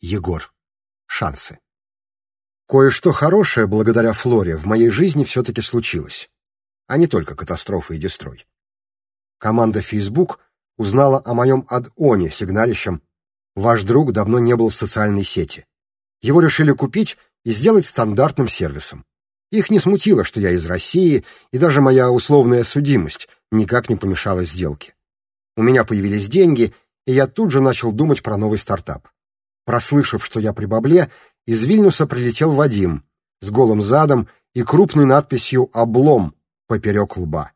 Егор. Шансы. Кое-что хорошее, благодаря Флоре, в моей жизни все-таки случилось, а не только катастрофа и дестрой. Команда Facebook узнала о моем аддоне, сигналищем «Ваш друг давно не был в социальной сети». Его решили купить и сделать стандартным сервисом. Их не смутило, что я из России, и даже моя условная судимость никак не помешала сделке. У меня появились деньги, и я тут же начал думать про новый стартап. Прослышав, что я при бабле, из Вильнюса прилетел Вадим с голым задом и крупной надписью «Облом» поперек лба.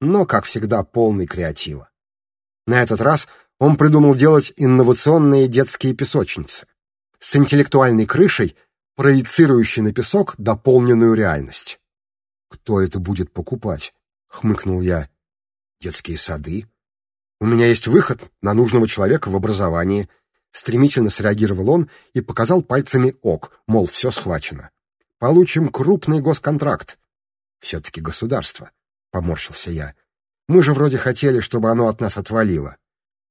Но, как всегда, полный креатива. На этот раз он придумал делать инновационные детские песочницы с интеллектуальной крышей, проецирующей на песок дополненную реальность. «Кто это будет покупать?» — хмыкнул я. «Детские сады. У меня есть выход на нужного человека в образовании». Стремительно среагировал он и показал пальцами ок, мол, все схвачено. «Получим крупный госконтракт». «Все-таки государство», — поморщился я. «Мы же вроде хотели, чтобы оно от нас отвалило.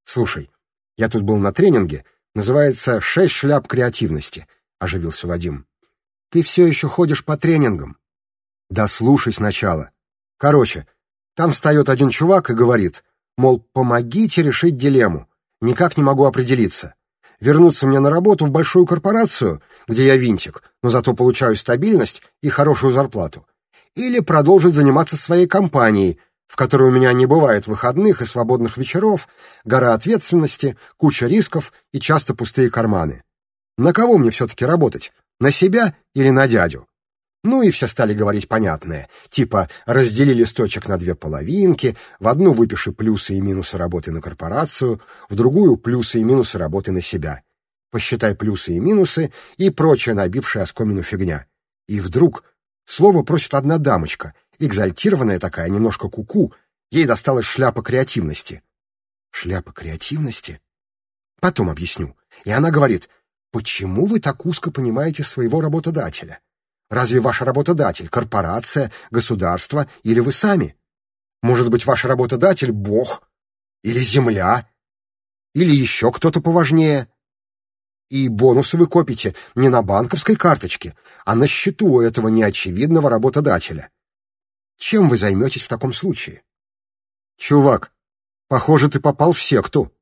Слушай, я тут был на тренинге, называется «Шесть шляп креативности», — оживился Вадим. «Ты все еще ходишь по тренингам?» «Да слушай сначала. Короче, там встает один чувак и говорит, мол, помогите решить дилемму. Никак не могу определиться. Вернуться мне на работу в большую корпорацию, где я винтик, но зато получаю стабильность и хорошую зарплату. Или продолжить заниматься своей компанией, в которой у меня не бывает выходных и свободных вечеров, гора ответственности, куча рисков и часто пустые карманы. На кого мне все-таки работать? На себя или на дядю? Ну и все стали говорить понятное, типа раздели листочек на две половинки, в одну выпиши плюсы и минусы работы на корпорацию, в другую плюсы и минусы работы на себя. Посчитай плюсы и минусы и прочая набившая оскомину фигня. И вдруг слово просит одна дамочка — экзальтированная такая, немножко куку, -ку, ей досталась шляпа креативности. Шляпа креативности? Потом объясню. И она говорит, почему вы так узко понимаете своего работодателя? Разве ваш работодатель — корпорация, государство или вы сами? Может быть, ваш работодатель — Бог? Или Земля? Или еще кто-то поважнее? И бонусы вы копите не на банковской карточке, а на счету у этого неочевидного работодателя. Чем вы займетесь в таком случае? Чувак, похоже, ты попал в секту.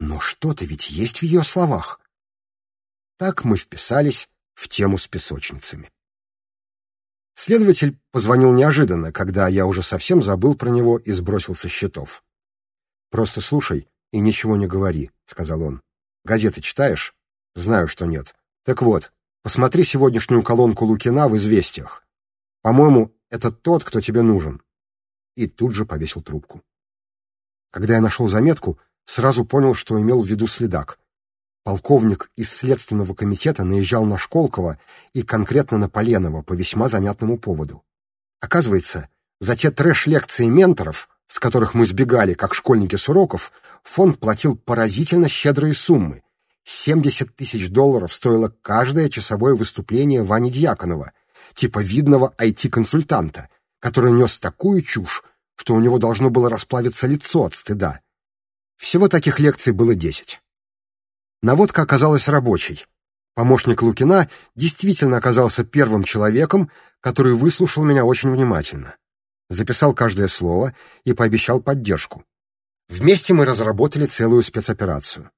Но что-то ведь есть в ее словах. Так мы вписались в тему с песочницами. Следователь позвонил неожиданно, когда я уже совсем забыл про него и сбросил со счетов. «Просто слушай и ничего не говори», — сказал он. «Газеты читаешь?» «Знаю, что нет. Так вот, посмотри сегодняшнюю колонку Лукина в «Известиях». По-моему, это тот, кто тебе нужен. И тут же повесил трубку. Когда я нашел заметку, сразу понял, что имел в виду следак. Полковник из Следственного комитета наезжал на Школкова и конкретно на Поленова по весьма занятному поводу. Оказывается, за те трэш-лекции менторов, с которых мы сбегали, как школьники с уроков, фонд платил поразительно щедрые суммы. 70 тысяч долларов стоило каждое часовое выступление Вани Дьяконова — типа видного IT-консультанта, который нес такую чушь, что у него должно было расплавиться лицо от стыда. Всего таких лекций было десять. Наводка оказалась рабочей. Помощник Лукина действительно оказался первым человеком, который выслушал меня очень внимательно. Записал каждое слово и пообещал поддержку. Вместе мы разработали целую спецоперацию.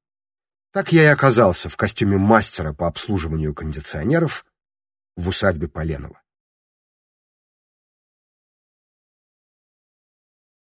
Так я и оказался в костюме мастера по обслуживанию кондиционеров в усадьбе Поленова.